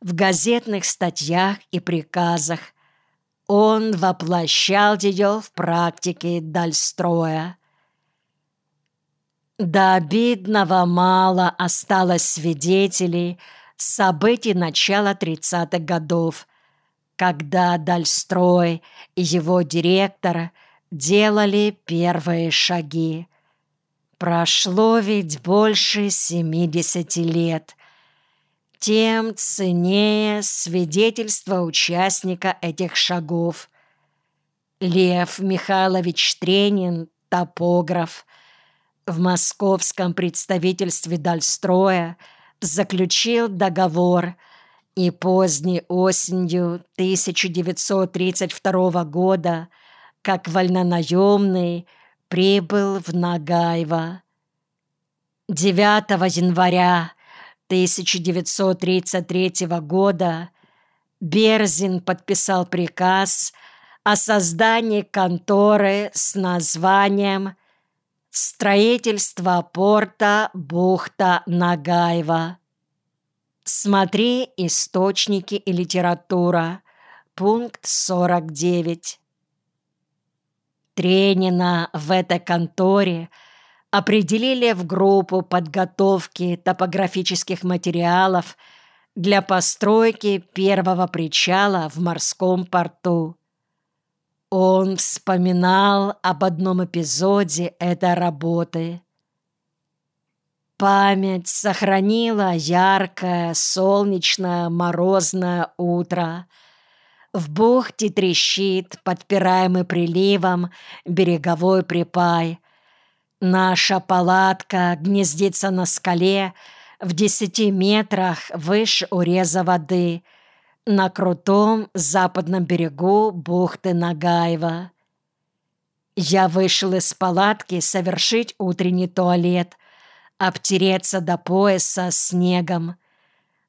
в газетных статьях и приказах. Он воплощал ее в практике Дальстроя. До обидного мало осталось свидетелей событий начала 30-х годов, когда Дальстрой и его директор делали первые шаги. Прошло ведь больше 70 лет. Тем ценнее свидетельство участника этих шагов. Лев Михайлович Тренин, топограф, в московском представительстве Дальстроя заключил договор и поздней осенью 1932 года, как вольнонаемный, прибыл в Нагаево. 9 января 1933 года Берзин подписал приказ о создании конторы с названием Строительство порта бухта Нагаева. Смотри источники и литература. Пункт 49. Тренина в этой конторе определили в группу подготовки топографических материалов для постройки первого причала в морском порту. Он вспоминал об одном эпизоде этой работы. Память сохранила яркое, солнечное, морозное утро. В бухте трещит, подпираемый приливом, береговой припай. Наша палатка гнездится на скале в десяти метрах выше уреза воды — на крутом западном берегу бухты Нагаева. Я вышел из палатки совершить утренний туалет, обтереться до пояса снегом.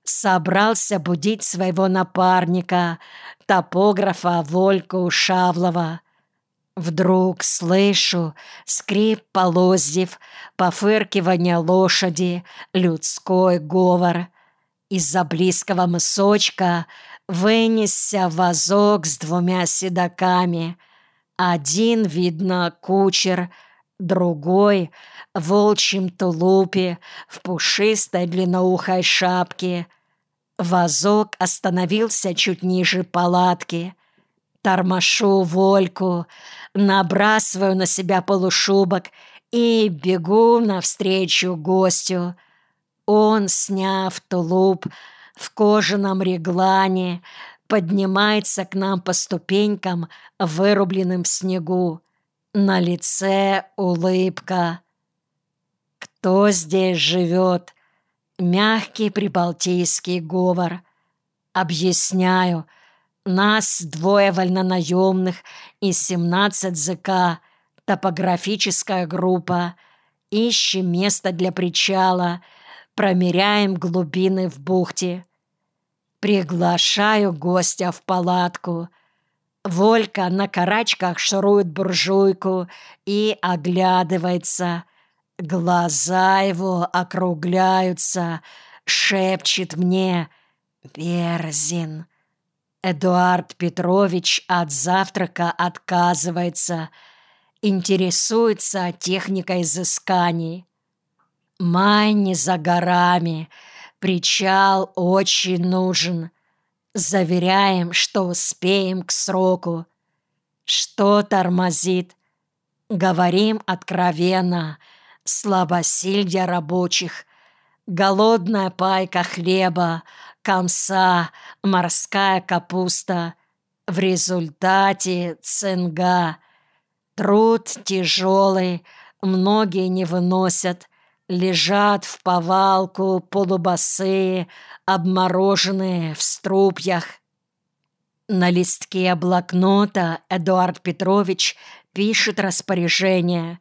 Собрался будить своего напарника, топографа Вольку Шавлова. Вдруг слышу скрип полозьев, пофыркивание лошади, людской говор. Из-за близкого мысочка Вынесся вазок с двумя седаками. Один, видно, кучер, другой — в волчьем тулупе, в пушистой длинноухой шапке. Вазок остановился чуть ниже палатки. Тормошу Вольку, набрасываю на себя полушубок и бегу навстречу гостю. Он, сняв тулуп, в кожаном реглане, поднимается к нам по ступенькам, вырубленным в снегу. На лице улыбка. Кто здесь живет? Мягкий прибалтийский говор. Объясняю. Нас двое вольнонаемных и семнадцать ЗК. Топографическая группа. Ищем место для причала. Промеряем глубины в бухте. Приглашаю гостя в палатку. Волька на карачках шурует буржуйку и оглядывается. Глаза его округляются, шепчет мне «Берзин». Эдуард Петрович от завтрака отказывается, интересуется техникой изысканий. Май не за горами — Причал очень нужен. Заверяем, что успеем к сроку. Что тормозит? Говорим откровенно. Слабосилья рабочих. Голодная пайка хлеба, комса, морская капуста. В результате цинга. Труд тяжелый, многие не выносят лежат в повалку полубосые, обмороженные в струпьях. На листке блокнота Эдуард Петрович пишет распоряжение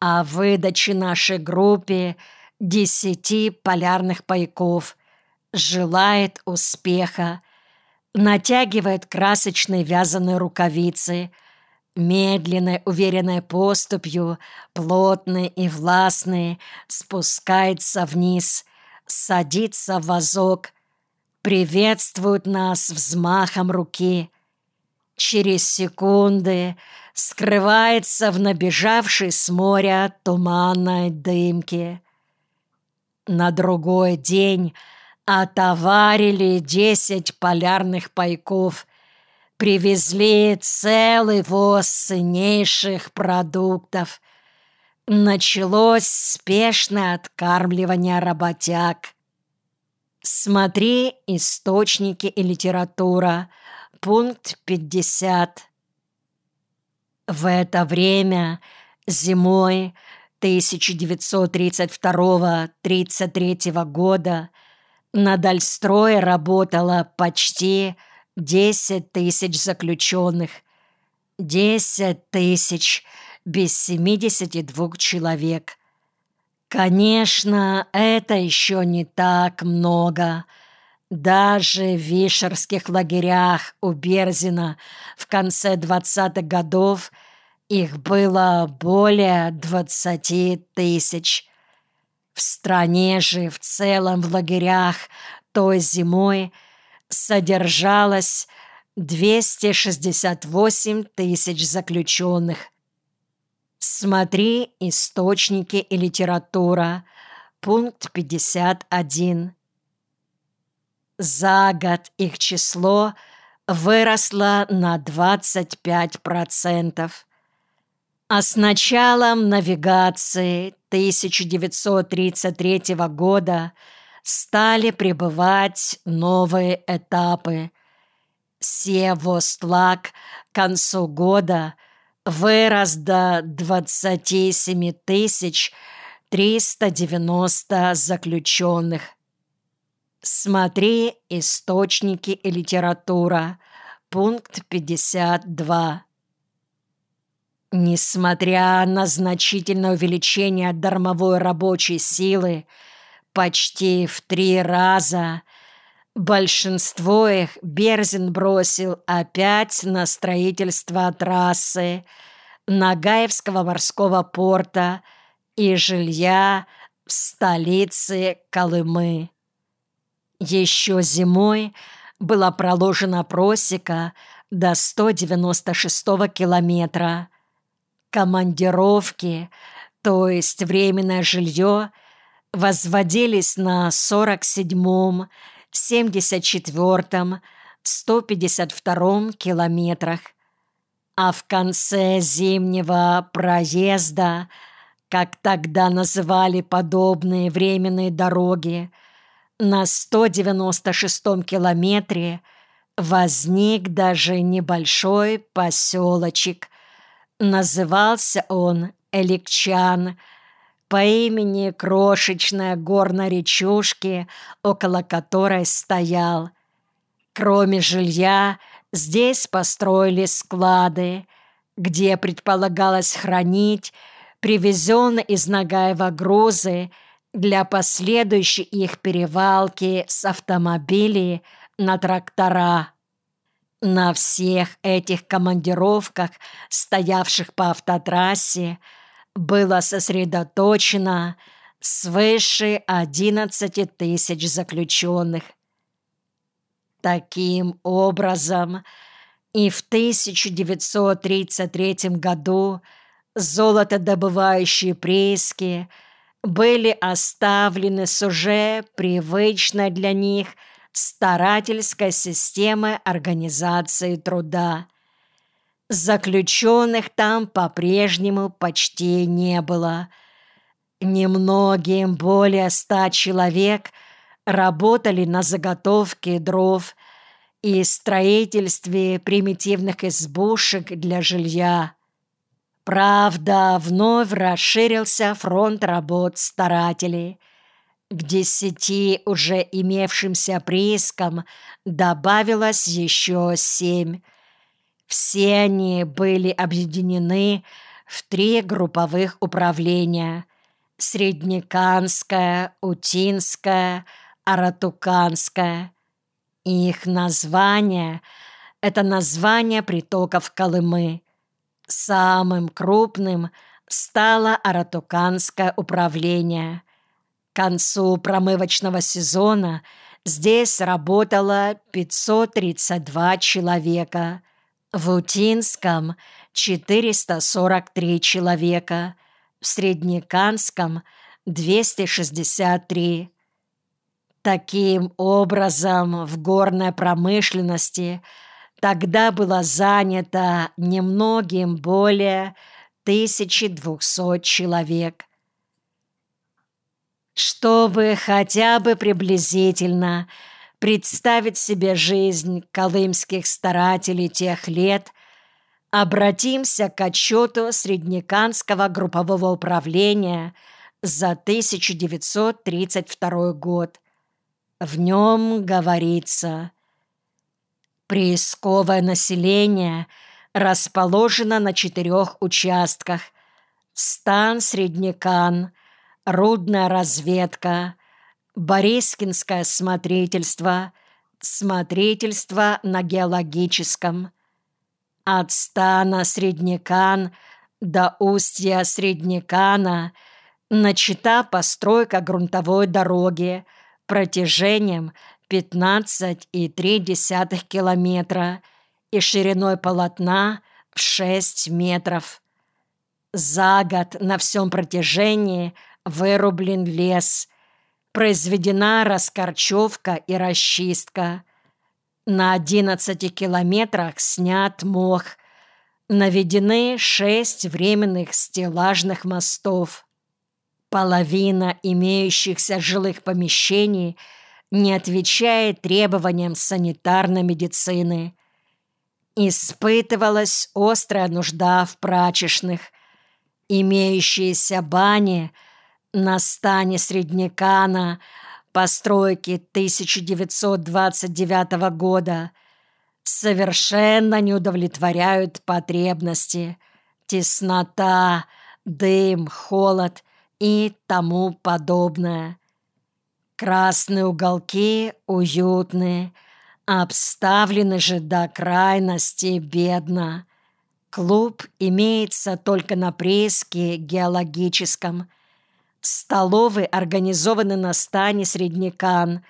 о выдаче нашей группе десяти полярных пайков, желает успеха, натягивает красочные вязаные рукавицы – Медленной, уверенной поступью, плотный и властный, спускается вниз, садится в вазок. приветствуют нас взмахом руки. Через секунды скрывается в набежавшей с моря туманной дымке. На другой день отоварили десять полярных пайков, привезли целый воз ценнейших продуктов. Началось спешное откармливание работяг. Смотри источники и литература. Пункт 50. В это время зимой 1932-33 года на Дальстрое работало почти 10 тысяч заключенных. 10 тысяч без 72 человек. Конечно, это еще не так много. Даже в вишерских лагерях у Берзина в конце 20-х годов их было более 20 тысяч. В стране же в целом в лагерях той зимой содержалось 268 тысяч заключенных. Смотри источники и литература. Пункт 51. За год их число выросло на 25%. А с началом навигации 1933 года стали прибывать новые этапы. Севостлак к концу года – вырос до 27 тысяч 390 заключенных. Смотри источники и литература. Пункт 52. Несмотря на значительное увеличение дармовой рабочей силы почти в три раза, Большинство их Берзин бросил опять на строительство трассы, Нагаевского морского порта и жилья в столице Колымы. Еще зимой была проложена просека до 196 километра. Командировки, то есть временное жилье, возводились на 47-м 74-м, 152-м километрах, а в конце зимнего проезда, как тогда называли подобные временные дороги, на 196-м километре возник даже небольшой поселочек. Назывался он Эликчан – по имени крошечная горная речушки, около которой стоял. Кроме жилья, здесь построили склады, где предполагалось хранить привезенные из Нагаева грузы для последующей их перевалки с автомобилей на трактора. На всех этих командировках, стоявших по автотрассе, было сосредоточено свыше 11 тысяч заключенных. Таким образом, и в 1933 году золотодобывающие прииски были оставлены с уже привычной для них старательской системой организации труда. Заключенных там по-прежнему почти не было. Немногим более ста человек работали на заготовке дров и строительстве примитивных избушек для жилья. Правда, вновь расширился фронт работ старателей. К десяти уже имевшимся приискам добавилось еще семь – все они были объединены в три групповых управления – Среднеканское, Утинское, Аратуканское. Их название – это название притоков Колымы. Самым крупным стало Аратуканское управление. К концу промывочного сезона здесь работало 532 человека, в Утинском – 443 человека, в Среднеканском – 263. Таким образом, в горной промышленности тогда было занято немногим более 1200 человек. Чтобы хотя бы приблизительно представить себе жизнь колымских старателей тех лет, обратимся к отчету Среднеканского группового управления за 1932 год. В нем говорится «Приисковое население расположено на четырех участках. Стан Среднекан – рудная разведка, Борискинское смотрительство, смотрительство на геологическом. От стана Среднекан до устья Среднекана начата постройка грунтовой дороги протяжением 15,3 километра и шириной полотна в 6 метров. За год на всем протяжении – вырублен лес, произведена раскорчевка и расчистка. На 11 километрах снят мох, наведены шесть временных стеллажных мостов. Половина имеющихся жилых помещений не отвечает требованиям санитарной медицины. Испытывалась острая нужда в прачечных. Имеющиеся бани – на стане Среднекана постройки 1929 года совершенно не удовлетворяют потребности, теснота, дым, холод и тому подобное. Красные уголки уютны, обставлены же до крайности бедно. Клуб имеется только на прииске геологическом – Столовые организованы на стане среднякан,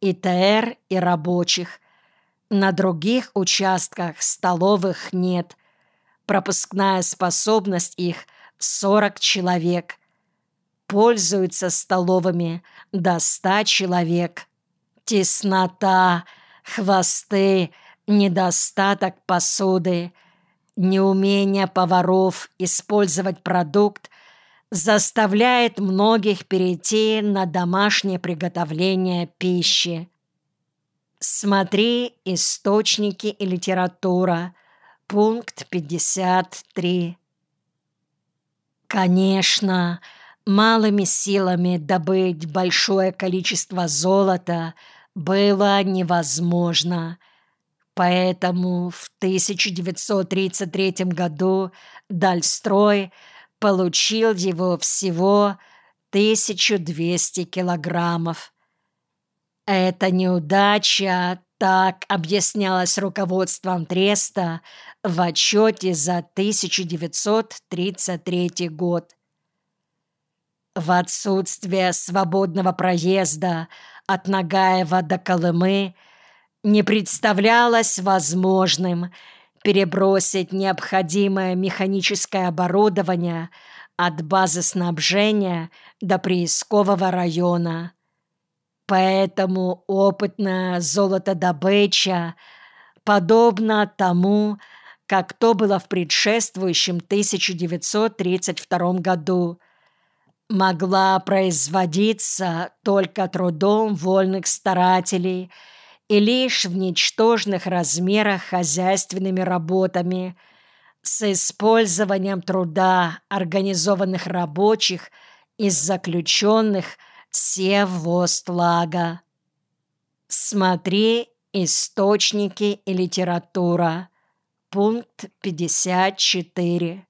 ИТР и рабочих. На других участках столовых нет. Пропускная способность их 40 человек. Пользуются столовыми до 100 человек. Теснота, хвосты, недостаток посуды, неумение поваров использовать продукт заставляет многих перейти на домашнее приготовление пищи. Смотри «Источники и литература», пункт 53. Конечно, малыми силами добыть большое количество золота было невозможно. Поэтому в 1933 году Дальстрой – получил его всего 1200 килограммов. Эта неудача так объяснялась руководством Треста в отчете за 1933 год. В отсутствие свободного проезда от Нагаева до Колымы не представлялось возможным – перебросить необходимое механическое оборудование от базы снабжения до приискового района. Поэтому опытная золотодобыча, подобно тому, как то было в предшествующем 1932 году, могла производиться только трудом вольных старателей – и лишь в ничтожных размерах хозяйственными работами с использованием труда организованных рабочих из заключенных Севвостлага. Смотри «Источники и литература». Пункт 54.